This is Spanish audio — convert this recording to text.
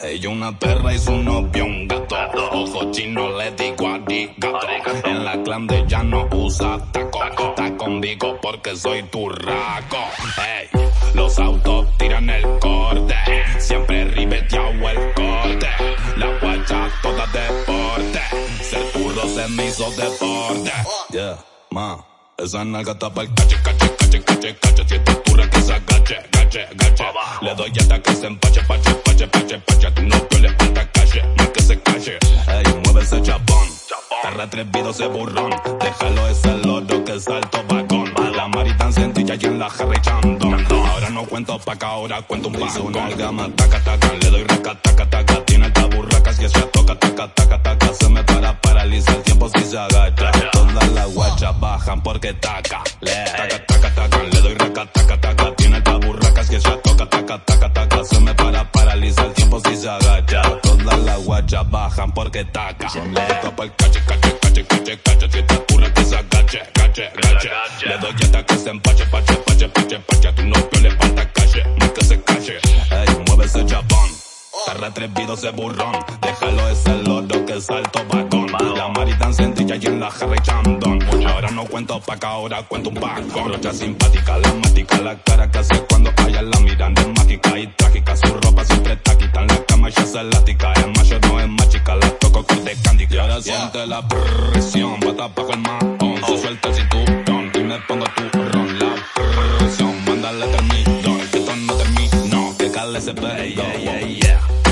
Ella una perra y su novio un gato. Ojo chino le digo arigato. En la clan de ya no usa taco. Está conmigo porque soy turraco. Ey, los autos tiran el corte. Siempre ribeteado el corte. La guacha toda deporte. Ser turro se me hizo deporte. Yeah, ma. Esa nalga tapa el cache, cache, cache, cache, cache. Si esta turra que se agache, gache, gache. Le doy hasta que se empache, pache, pache, pache, pache. A tu novio le falta cache, más que se cache. Ey, mueve ese chapón. Está atrevido ese burrón. Déjalo ese lodo que salto vagón. La mari tan sencilla y en la echando. Ahora no cuento pa' acá, ahora cuento un paso. Una gama, taca, taca. Le doy raca, taca, taca. Tiene taburracas y ella toca, taca, taca, taca. Se me para, paraliza el tiempo si se agacha porque taca. Le taca, taca, taca, le doy raca, taca, taca. Tiene taburracas que ya toca, taca, taca, taca. Se me para, paraliza el tiempo si se agacha. Todas las guachas bajan porque taca. Le topa el cache, cache, cache, cache, cache. Si pura que se agache, cache, cache. Le doy hasta que se empache, pache, pache, pache, pache. A tu novio le falta cache, más que se cache. Ey, mueve ese chabón. Está atrevido ese burrón. Déjalo ese chandón. Ahora no cuento paca, ahora cuento un pacón. Rocha simpática, la mática, la cara que hace cuando haya la mirada mágica y trágica. Su ropa siempre taquita, en la cama ya se lática. Es macho, no es más chica, la toco con de candy. Y ahora yeah. siente la presión, bata bajo el mahón. Se suelta el cinturón y me pongo tu ron. La presión, mándale termino, que esto no termino, que cale ese pedo. Yeah, yeah, yeah.